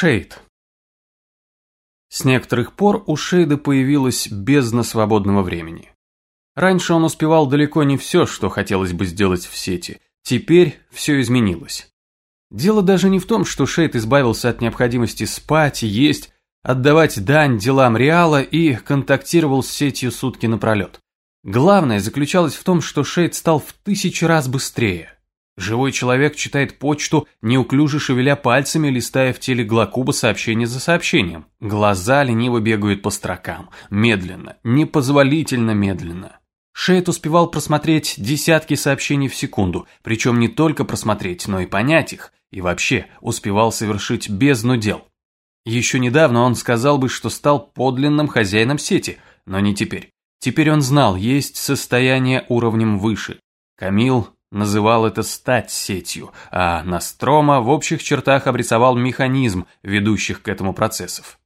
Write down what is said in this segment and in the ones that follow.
Шейд. С некоторых пор у Шейда появилась бездна свободного времени. Раньше он успевал далеко не все, что хотелось бы сделать в сети. Теперь все изменилось. Дело даже не в том, что Шейд избавился от необходимости спать, есть, отдавать дань делам Реала и контактировал с сетью сутки напролет. Главное заключалось в том, что Шейд стал в тысячи раз быстрее. Живой человек читает почту, неуклюже шевеля пальцами, листая в теле Глакуба сообщение за сообщением. Глаза лениво бегают по строкам. Медленно, непозволительно медленно. Шейд успевал просмотреть десятки сообщений в секунду, причем не только просмотреть, но и понять их, и вообще успевал совершить бездну дел. Еще недавно он сказал бы, что стал подлинным хозяином сети, но не теперь. Теперь он знал, есть состояние уровнем выше. Камил называл это стать сетью, а Настрома в общих чертах обрисовал механизм, ведущих к этому процессов.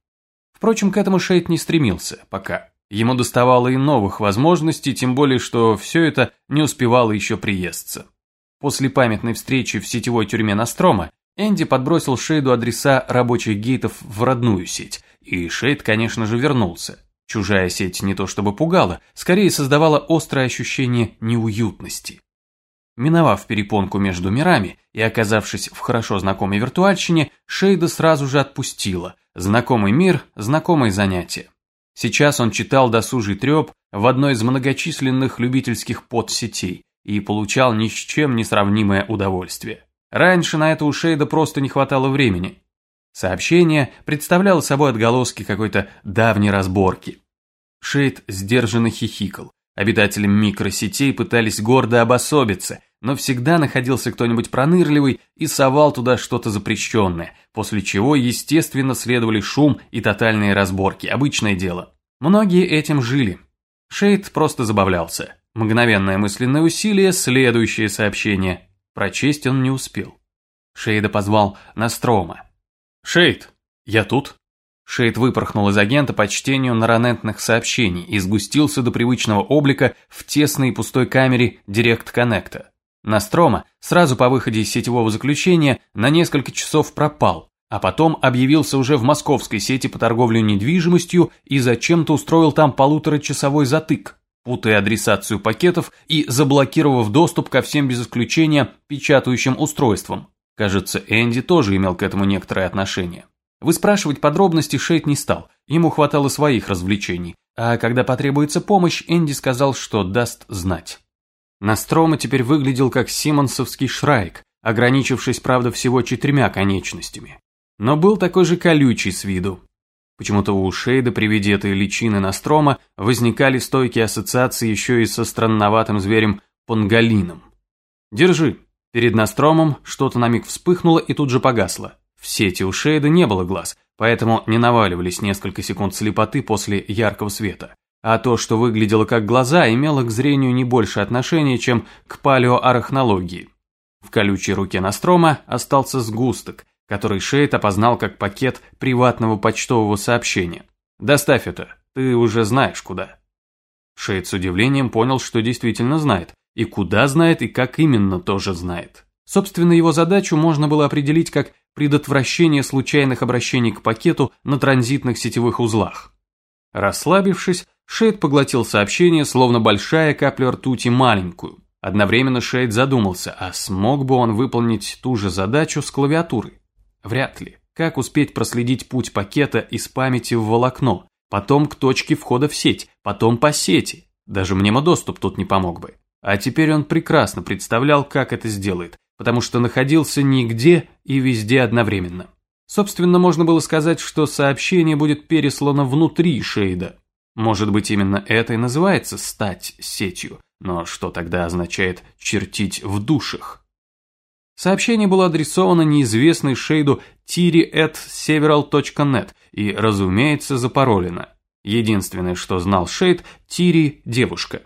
Впрочем, к этому Шейд не стремился, пока. Ему доставало и новых возможностей, тем более, что все это не успевало еще приесться. После памятной встречи в сетевой тюрьме Настрома Энди подбросил Шейду адреса рабочих гейтов в родную сеть, и Шейд, конечно же, вернулся. Чужая сеть не то чтобы пугала, скорее создавала острое ощущение неуютности. Миновав перепонку между мирами и оказавшись в хорошо знакомой виртуальщине, Шейда сразу же отпустила. Знакомый мир, знакомые занятия. Сейчас он читал досужий треп в одной из многочисленных любительских подсетей и получал ни с чем не сравнимое удовольствие. Раньше на это у Шейда просто не хватало времени. Сообщение представляло собой отголоски какой-то давней разборки. Шейд сдержанно хихикал. Обитатели микросетей пытались гордо обособиться, но всегда находился кто-нибудь пронырливый и совал туда что-то запрещенное, после чего, естественно, следовали шум и тотальные разборки, обычное дело. Многие этим жили. Шейд просто забавлялся. Мгновенное мысленное усилие, следующее сообщение. Прочесть он не успел. Шейда позвал Настрома. «Шейд, я тут». Шейд выпорхнул из агента по чтению наронентных сообщений и сгустился до привычного облика в тесной и пустой камере Директ-Коннекта. Настрома сразу по выходе из сетевого заключения на несколько часов пропал, а потом объявился уже в московской сети по торговле недвижимостью и зачем-то устроил там полуторачасовой затык, путая адресацию пакетов и заблокировав доступ ко всем без исключения печатающим устройствам. Кажется, Энди тоже имел к этому некоторое отношение. Выспрашивать подробности Шейд не стал, ему хватало своих развлечений, а когда потребуется помощь, Энди сказал, что даст знать. Настрома теперь выглядел как симонсовский шрайк, ограничившись, правда, всего четырьмя конечностями. Но был такой же колючий с виду. Почему-то у Шейда при виде этой личины Настрома возникали стойкие ассоциации еще и со странноватым зверем Понгалином. «Держи». Перед Настромом что-то на миг вспыхнуло и тут же погасло. В сети у Шейда не было глаз, поэтому не наваливались несколько секунд слепоты после яркого света. А то, что выглядело как глаза, имело к зрению не больше отношения, чем к палеоарахнологии. В колючей руке Настрома остался сгусток, который Шейд опознал как пакет приватного почтового сообщения. «Доставь это, ты уже знаешь куда». Шейд с удивлением понял, что действительно знает, и куда знает, и как именно тоже знает. Собственно, его задачу можно было определить как предотвращение случайных обращений к пакету на транзитных сетевых узлах. Расслабившись, Шейд поглотил сообщение, словно большая капля ртути маленькую. Одновременно Шейд задумался, а смог бы он выполнить ту же задачу с клавиатурой? Вряд ли. Как успеть проследить путь пакета из памяти в волокно, потом к точке входа в сеть, потом по сети? Даже мнемодоступ тут не помог бы. А теперь он прекрасно представлял, как это сделает, потому что находился нигде и везде одновременно. Собственно, можно было сказать, что сообщение будет переслано внутри Шейда. Может быть, именно это и называется «стать сетью», но что тогда означает «чертить в душах»? Сообщение было адресовано неизвестной Шейду tiri.several.net и, разумеется, запаролено. Единственное, что знал Шейд, Тири – девушка.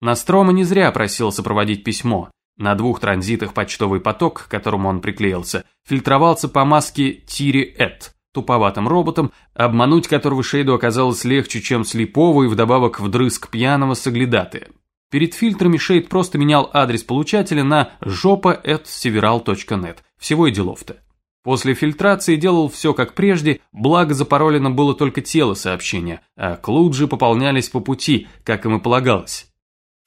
Настрома не зря просил сопроводить письмо. На двух транзитах почтовый поток, к которому он приклеился, фильтровался по маске Тири-Эд, туповатым роботом, обмануть которого Шейду оказалось легче, чем слепого и вдобавок вдрызг пьяного соглядатая. Перед фильтрами Шейд просто менял адрес получателя на жопа.several.net. Всего и делов-то. После фильтрации делал все как прежде, благо запаролено было только тело сообщения, а клуджи пополнялись по пути, как им и полагалось.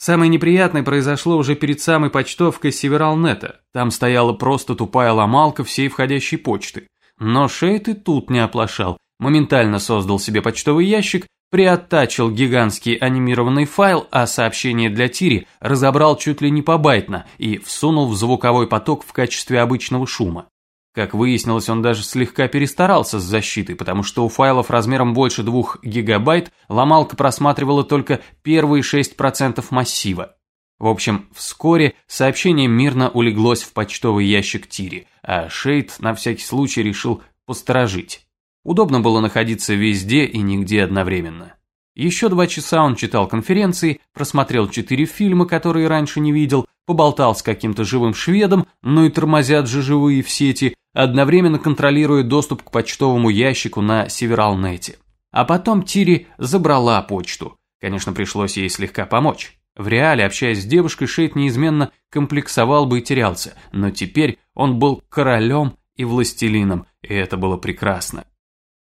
Самое неприятное произошло уже перед самой почтовкой Севералнета. Там стояла просто тупая ломалка всей входящей почты. Но Шейд и тут не оплошал. Моментально создал себе почтовый ящик, приоттачил гигантский анимированный файл, а сообщение для Тири разобрал чуть ли не побайтно и всунул в звуковой поток в качестве обычного шума. Как выяснилось, он даже слегка перестарался с защитой, потому что у файлов размером больше 2 гигабайт ломалка просматривала только первые 6% массива. В общем, вскоре сообщение мирно улеглось в почтовый ящик Тири, а Шейд на всякий случай решил посторожить. Удобно было находиться везде и нигде одновременно. Еще два часа он читал конференции, просмотрел четыре фильма, которые раньше не видел, поболтал с каким-то живым шведом, ну и тормозят же живые в сети, одновременно контролируя доступ к почтовому ящику на Севералнете. А потом Тири забрала почту. Конечно, пришлось ей слегка помочь. В реале, общаясь с девушкой, Шейд неизменно комплексовал бы и терялся, но теперь он был королем и властелином, и это было прекрасно.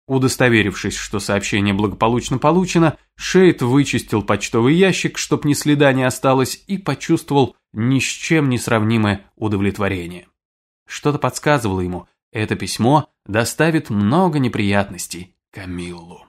Удостоверившись, что сообщение благополучно получено, Шейд вычистил почтовый ящик, чтоб ни следа не осталось, и почувствовал ни с чем не сравнимое удовлетворение. Что-то подсказывало ему, это письмо доставит много неприятностей Камиллу.